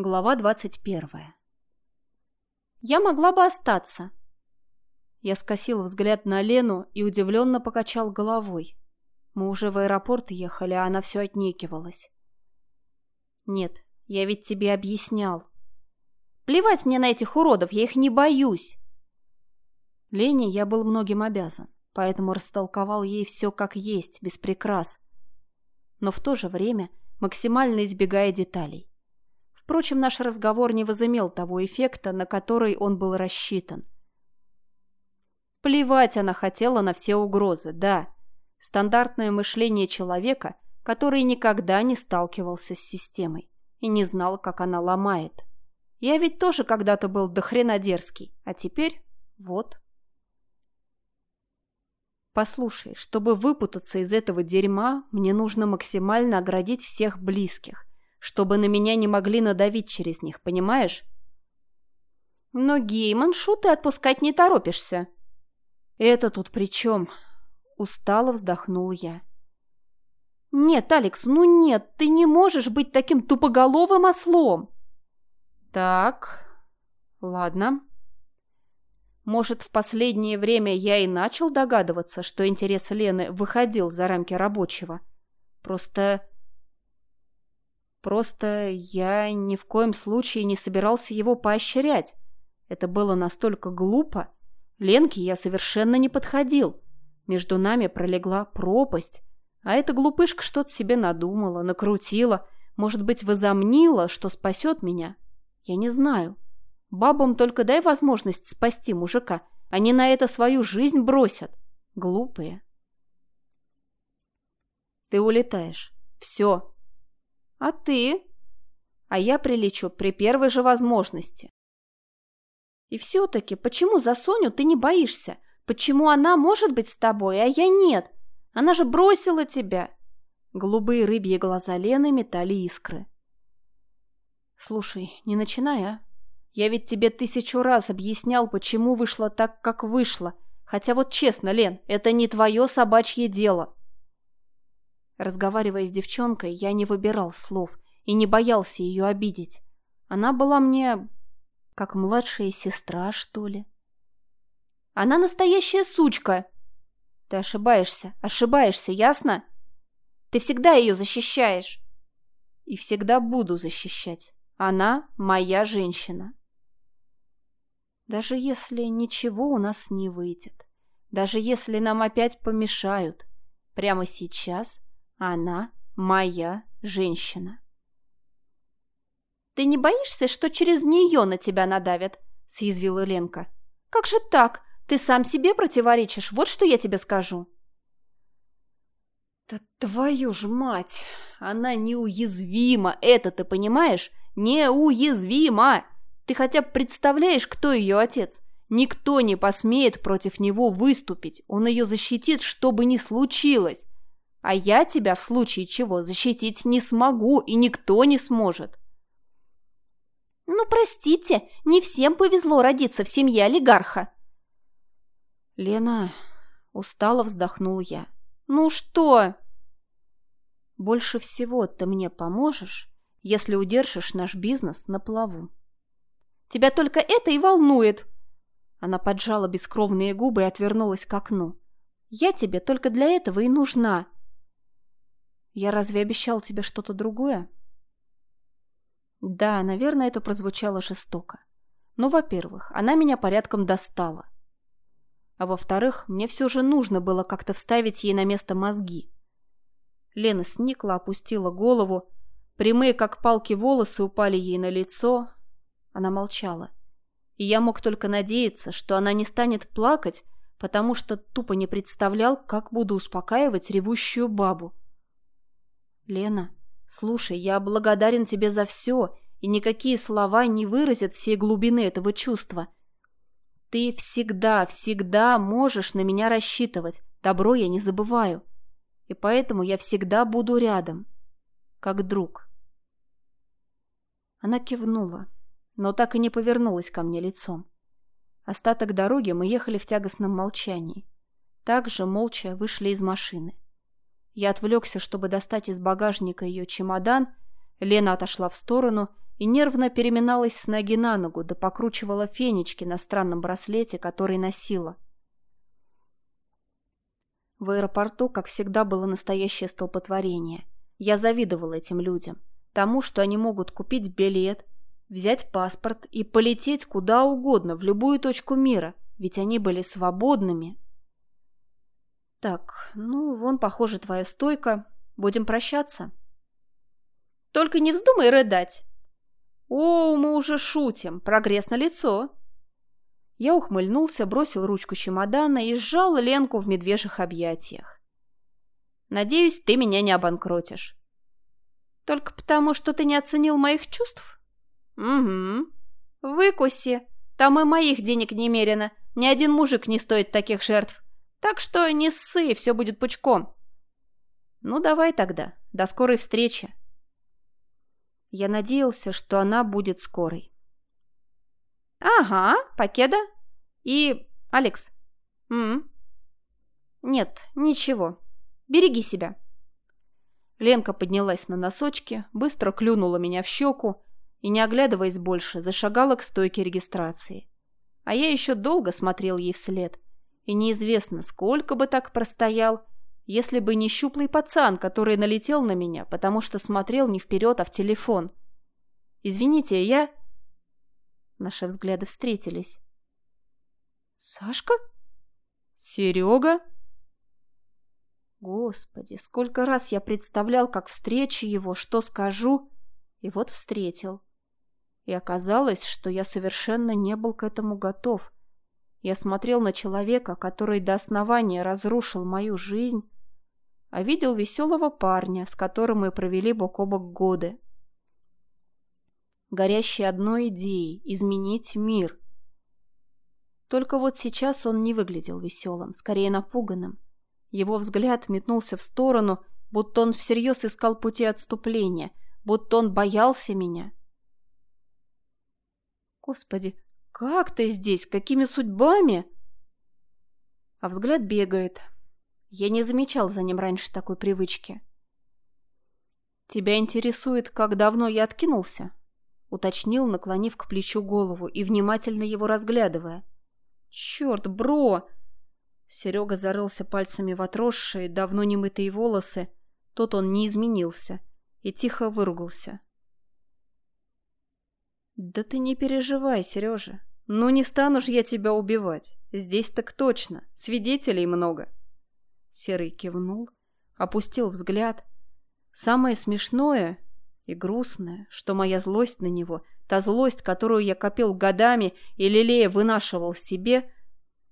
Глава двадцать первая. «Я могла бы остаться». Я скосил взгляд на Лену и удивленно покачал головой. Мы уже в аэропорт ехали, а она все отнекивалась. «Нет, я ведь тебе объяснял. Плевать мне на этих уродов, я их не боюсь». Лене я был многим обязан, поэтому растолковал ей все как есть, без прикрас. Но в то же время максимально избегая деталей. Впрочем, наш разговор не возымел того эффекта, на который он был рассчитан. Плевать она хотела на все угрозы, да. Стандартное мышление человека, который никогда не сталкивался с системой и не знал, как она ломает. Я ведь тоже когда-то был до хрена дерзкий, а теперь вот. Послушай, чтобы выпутаться из этого дерьма, мне нужно максимально оградить всех близких чтобы на меня не могли надавить через них, понимаешь? Но Гейман шуты отпускать не торопишься. Это тут при чем? Устало вздохнул я. Нет, Алекс, ну нет, ты не можешь быть таким тупоголовым ослом. Так, ладно. Может, в последнее время я и начал догадываться, что интерес Лены выходил за рамки рабочего. Просто Просто я ни в коем случае не собирался его поощрять. Это было настолько глупо. Ленке я совершенно не подходил. Между нами пролегла пропасть. А эта глупышка что-то себе надумала, накрутила, может быть, возомнила, что спасет меня. Я не знаю. Бабам только дай возможность спасти мужика. Они на это свою жизнь бросят. Глупые. Ты улетаешь. Все. А ты? А я прилечу при первой же возможности. И все-таки, почему за Соню ты не боишься? Почему она может быть с тобой, а я нет? Она же бросила тебя. Голубые рыбьи глаза Лены метали искры. Слушай, не начинай, а? Я ведь тебе тысячу раз объяснял, почему вышло так, как вышло. Хотя вот честно, Лен, это не твое собачье дело. Разговаривая с девчонкой, я не выбирал слов и не боялся ее обидеть. Она была мне как младшая сестра, что ли. Она настоящая сучка. Ты ошибаешься, ошибаешься, ясно? Ты всегда ее защищаешь. И всегда буду защищать. Она моя женщина. Даже если ничего у нас не выйдет, даже если нам опять помешают, прямо сейчас она моя женщина. «Ты не боишься, что через нее на тебя надавят?» – съязвила Ленка. «Как же так? Ты сам себе противоречишь, вот что я тебе скажу». «Да твою ж мать! Она неуязвима, это ты понимаешь? Неуязвима! Ты хотя бы представляешь, кто ее отец? Никто не посмеет против него выступить, он ее защитит, что бы ни случилось. А я тебя в случае чего защитить не смогу, и никто не сможет. Ну, простите, не всем повезло родиться в семье олигарха. Лена, устало вздохнул я. Ну что? Больше всего ты мне поможешь, если удержишь наш бизнес на плаву. Тебя только это и волнует. Она поджала бескровные губы и отвернулась к окну. Я тебе только для этого и нужна. Я разве обещал тебе что-то другое? Да, наверное, это прозвучало жестоко. Но, во-первых, она меня порядком достала. А во-вторых, мне все же нужно было как-то вставить ей на место мозги. Лена сникла, опустила голову. Прямые, как палки, волосы упали ей на лицо. Она молчала. И я мог только надеяться, что она не станет плакать, потому что тупо не представлял, как буду успокаивать ревущую бабу. «Лена, слушай, я благодарен тебе за все, и никакие слова не выразят всей глубины этого чувства. Ты всегда, всегда можешь на меня рассчитывать, добро я не забываю, и поэтому я всегда буду рядом, как друг». Она кивнула, но так и не повернулась ко мне лицом. Остаток дороги мы ехали в тягостном молчании. Также молча вышли из машины. Я отвлекся, чтобы достать из багажника ее чемодан. Лена отошла в сторону и нервно переминалась с ноги на ногу, да покручивала фенечки на странном браслете, который носила. В аэропорту, как всегда, было настоящее столпотворение. Я завидовала этим людям. Тому, что они могут купить билет, взять паспорт и полететь куда угодно, в любую точку мира, ведь они были свободными. Так, ну, вон, похоже, твоя стойка. Будем прощаться. Только не вздумай рыдать. О, мы уже шутим. Прогресс на лицо. Я ухмыльнулся, бросил ручку чемодана и сжал Ленку в медвежьих объятиях. Надеюсь, ты меня не обанкротишь. Только потому, что ты не оценил моих чувств? Угу. Выкуси. Там и моих денег немерено. Ни один мужик не стоит таких жертв. Так что не ссы, все будет пучком. Ну, давай тогда. До скорой встречи. Я надеялся, что она будет скорой. Ага, Покеда. И Алекс. М -м. Нет, ничего. Береги себя. Ленка поднялась на носочки, быстро клюнула меня в щеку и, не оглядываясь больше, зашагала к стойке регистрации. А я еще долго смотрел ей вслед. И неизвестно, сколько бы так простоял, если бы не щуплый пацан, который налетел на меня, потому что смотрел не вперед, а в телефон. «Извините, я...» Наши взгляды встретились. «Сашка? Серега?» Господи, сколько раз я представлял, как встречу его, что скажу, и вот встретил. И оказалось, что я совершенно не был к этому готов. Я смотрел на человека, который до основания разрушил мою жизнь, а видел веселого парня, с которым мы провели бок о бок годы. Горящий одной идеей – изменить мир. Только вот сейчас он не выглядел веселым, скорее напуганным. Его взгляд метнулся в сторону, будто он всерьез искал пути отступления, будто он боялся меня. «Господи, как ты здесь? Какими судьбами?» А взгляд бегает, я не замечал за ним раньше такой привычки. «Тебя интересует, как давно я откинулся?» — уточнил, наклонив к плечу голову и внимательно его разглядывая. «Черт, бро!» Серега зарылся пальцами в отросшие, давно немытые волосы. Тот он не изменился и тихо выругался. «Да ты не переживай, Сережа. Ну не стану ж я тебя убивать. Здесь так точно. Свидетелей много». Серый кивнул, опустил взгляд. Самое смешное и грустное, что моя злость на него, та злость, которую я копил годами и лелея вынашивал в себе,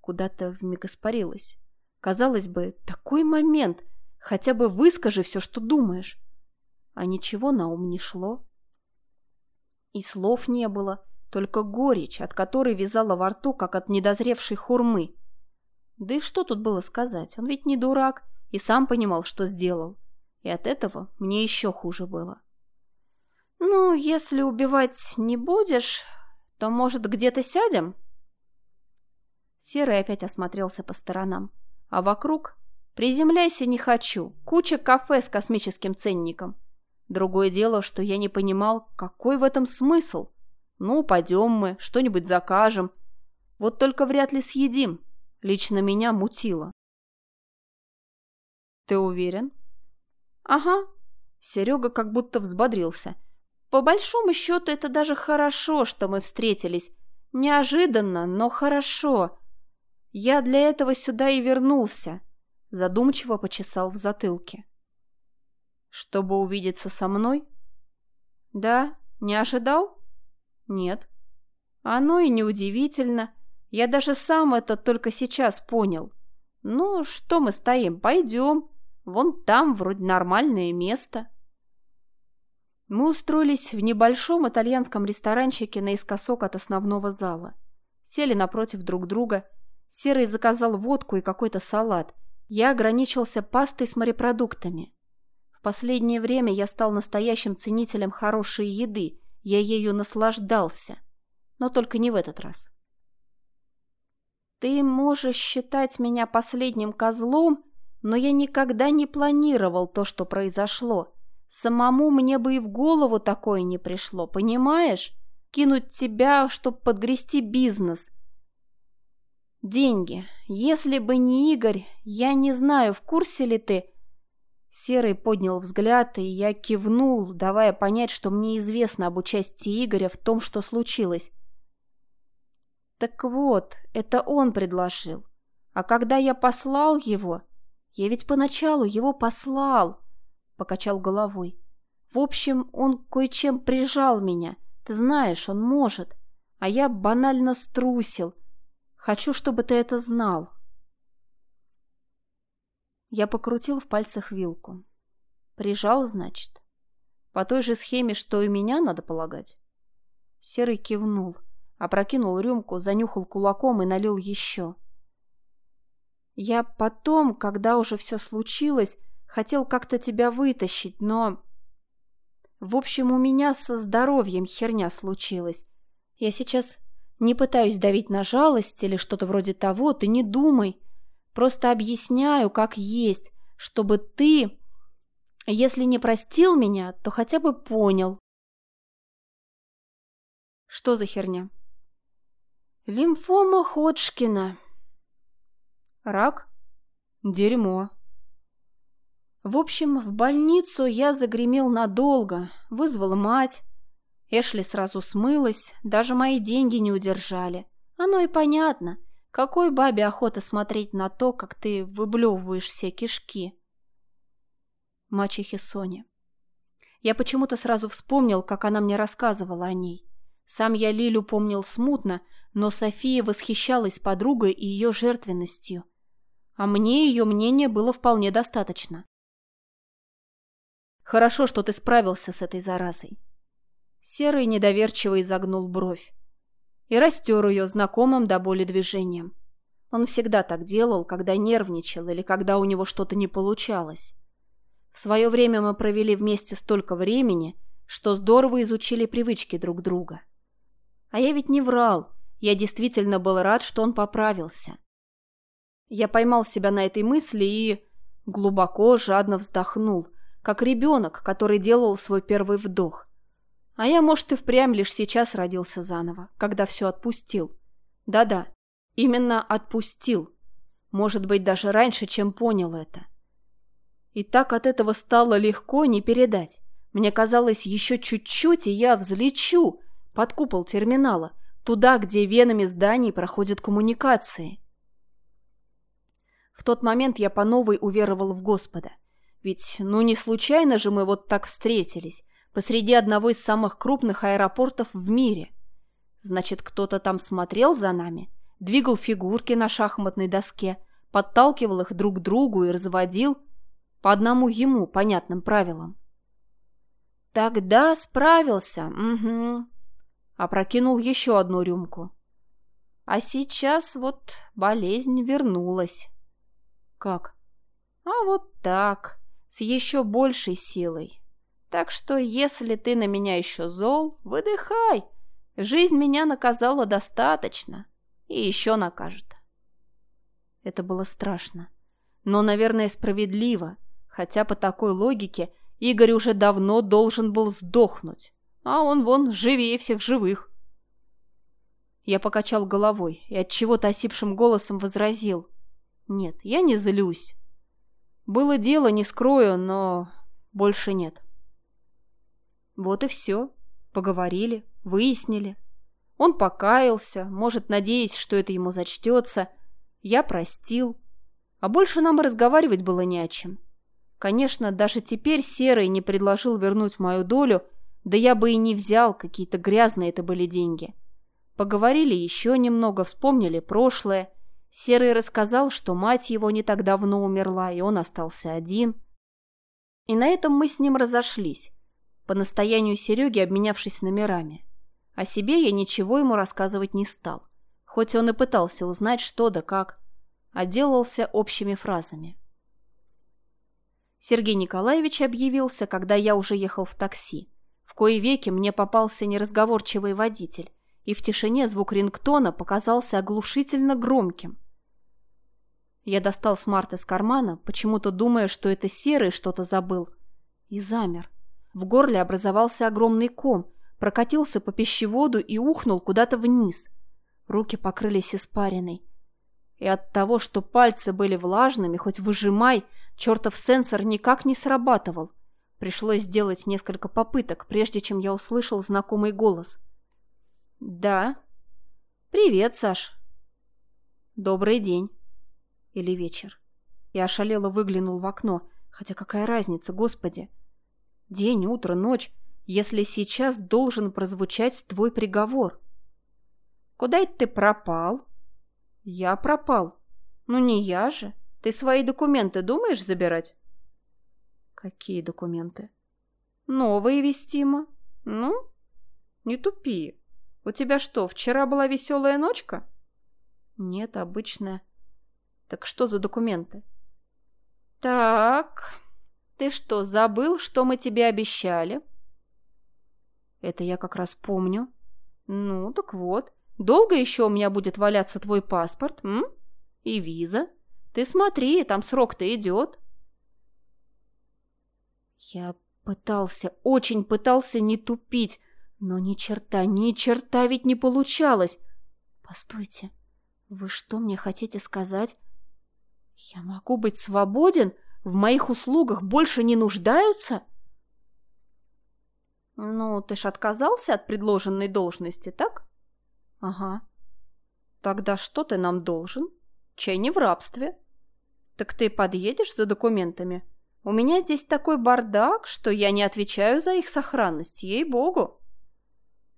куда-то вмиг испарилась. Казалось бы, такой момент, хотя бы выскажи все, что думаешь. А ничего на ум не шло. И слов не было, только горечь, от которой вязала во рту, как от недозревшей хурмы. Да и что тут было сказать? Он ведь не дурак и сам понимал, что сделал. И от этого мне еще хуже было. «Ну, если убивать не будешь, то, может, где-то сядем?» Серый опять осмотрелся по сторонам. А вокруг «Приземляйся не хочу. Куча кафе с космическим ценником. Другое дело, что я не понимал, какой в этом смысл. Ну, пойдем мы, что-нибудь закажем. Вот только вряд ли съедим. Лично меня мутило. «Ты уверен?» «Ага». Серега как будто взбодрился. «По большому счету, это даже хорошо, что мы встретились. Неожиданно, но хорошо. Я для этого сюда и вернулся». Задумчиво почесал в затылке. «Чтобы увидеться со мной?» «Да, не ожидал?» «Нет». «Оно и неудивительно. Я даже сам это только сейчас понял. Ну, что мы стоим? Пойдем. Вон там вроде нормальное место. Мы устроились в небольшом итальянском ресторанчике наискосок от основного зала. Сели напротив друг друга. Серый заказал водку и какой-то салат. Я ограничился пастой с морепродуктами. В последнее время я стал настоящим ценителем хорошей еды. Я ею наслаждался. Но только не в этот раз. Ты можешь считать меня последним козлом, но я никогда не планировал то, что произошло. Самому мне бы и в голову такое не пришло, понимаешь? Кинуть тебя, чтоб подгрести бизнес. Деньги. Если бы не Игорь, я не знаю, в курсе ли ты... Серый поднял взгляд, и я кивнул, давая понять, что мне известно об участии Игоря в том, что случилось. Так вот, это он предложил. А когда я послал его... Я ведь поначалу его послал, покачал головой. В общем, он кое-чем прижал меня. Ты знаешь, он может. А я банально струсил. Хочу, чтобы ты это знал. Я покрутил в пальцах вилку. Прижал, значит. По той же схеме, что и меня, надо полагать. Серый кивнул, опрокинул рюмку, занюхал кулаком и налил еще. Я потом, когда уже все случилось, хотел как-то тебя вытащить, но... В общем, у меня со здоровьем херня случилась. Я сейчас не пытаюсь давить на жалость или что-то вроде того, ты не думай. Просто объясняю, как есть, чтобы ты, если не простил меня, то хотя бы понял. Что за херня? Лимфома Ходжкина. Рак? Дерьмо. В общем, в больницу я загремел надолго, вызвал мать. Эшли сразу смылась, даже мои деньги не удержали. Оно и понятно — какой бабе охота смотреть на то, как ты выблевываешь все кишки? Мачехи Сони. Я почему-то сразу вспомнил, как она мне рассказывала о ней. Сам я Лилю помнил смутно, но София восхищалась подругой и ее жертвенностью. А мне ее мнение было вполне достаточно. Хорошо, что ты справился с этой заразой. Серый недоверчиво изогнул бровь и растер ее знакомым до боли движением. Он всегда так делал, когда нервничал или когда у него что-то не получалось. В свое время мы провели вместе столько времени, что здорово изучили привычки друг друга. А я ведь не врал, я действительно был рад, что он поправился. Я поймал себя на этой мысли и глубоко, жадно вздохнул, как ребенок, который делал свой первый вдох. А я, может, и впрямь лишь сейчас родился заново, когда все отпустил. Да-да, именно отпустил. Может быть, даже раньше, чем понял это. И так от этого стало легко не передать. Мне казалось, еще чуть-чуть, и я взлечу под купол терминала, туда, где венами зданий проходят коммуникации. В тот момент я по новой уверовал в Господа. Ведь, ну, не случайно же мы вот так встретились, посреди одного из самых крупных аэропортов в мире. Значит, кто-то там смотрел за нами, двигал фигурки на шахматной доске, подталкивал их друг к другу и разводил по одному ему понятным правилам. Тогда справился, угу. Опрокинул еще одну рюмку. А сейчас вот болезнь вернулась. Как? А вот так, с еще большей силой. Так что, если ты на меня еще зол, выдыхай. Жизнь меня наказала достаточно. И еще накажет. Это было страшно. Но, наверное, справедливо. Хотя по такой логике Игорь уже давно должен был сдохнуть. А он вон живее всех живых. Я покачал головой и от чего-то осипшим голосом возразил. Нет, я не злюсь. Было дело, не скрою, но больше нет. Вот и все. Поговорили, выяснили. Он покаялся, может, надеясь, что это ему зачтется. Я простил. А больше нам и разговаривать было не о чем. Конечно, даже теперь Серый не предложил вернуть мою долю, да я бы и не взял, какие-то грязные это были деньги. Поговорили еще немного, вспомнили прошлое. Серый рассказал, что мать его не так давно умерла, и он остался один. И на этом мы с ним разошлись по настоянию Сереги обменявшись номерами. О себе я ничего ему рассказывать не стал, хоть он и пытался узнать, что да как, отделался общими фразами. Сергей Николаевич объявился, когда я уже ехал в такси. В кои веки мне попался неразговорчивый водитель, и в тишине звук рингтона показался оглушительно громким. Я достал смарт из кармана, почему-то думая, что это серый что-то забыл, и замер – В горле образовался огромный ком, прокатился по пищеводу и ухнул куда-то вниз. Руки покрылись испариной. И от того, что пальцы были влажными, хоть выжимай, чертов сенсор никак не срабатывал. Пришлось сделать несколько попыток, прежде чем я услышал знакомый голос. «Да». «Привет, Саш». «Добрый день». Или вечер. Я ошалело выглянул в окно. Хотя какая разница, господи? День, утро, ночь. Если сейчас должен прозвучать твой приговор. Куда это ты пропал? Я пропал. Ну не я же. Ты свои документы думаешь забирать? Какие документы? Новые, Вестима. Ну, не тупи. У тебя что, вчера была веселая ночка? Нет, обычная. Так что за документы? Так, ты что, забыл, что мы тебе обещали? Это я как раз помню. Ну, так вот. Долго еще у меня будет валяться твой паспорт, м? И виза. Ты смотри, там срок-то идет. Я пытался, очень пытался не тупить, но ни черта, ни черта ведь не получалось. Постойте, вы что мне хотите сказать? Я могу быть свободен? В моих услугах больше не нуждаются? Ну, ты ж отказался от предложенной должности, так? Ага. Тогда что ты нам должен? Чай не в рабстве. Так ты подъедешь за документами? У меня здесь такой бардак, что я не отвечаю за их сохранность, ей-богу.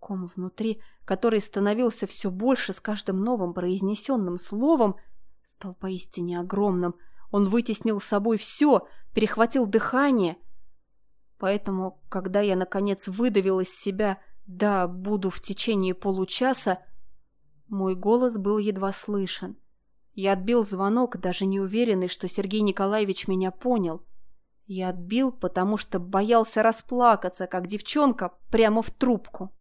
Ком внутри, который становился все больше с каждым новым произнесенным словом, — стал поистине огромным. Он вытеснил с собой все, перехватил дыхание. Поэтому, когда я, наконец, выдавил из себя «да, буду в течение получаса», мой голос был едва слышен. Я отбил звонок, даже не уверенный, что Сергей Николаевич меня понял. Я отбил, потому что боялся расплакаться, как девчонка, прямо в трубку.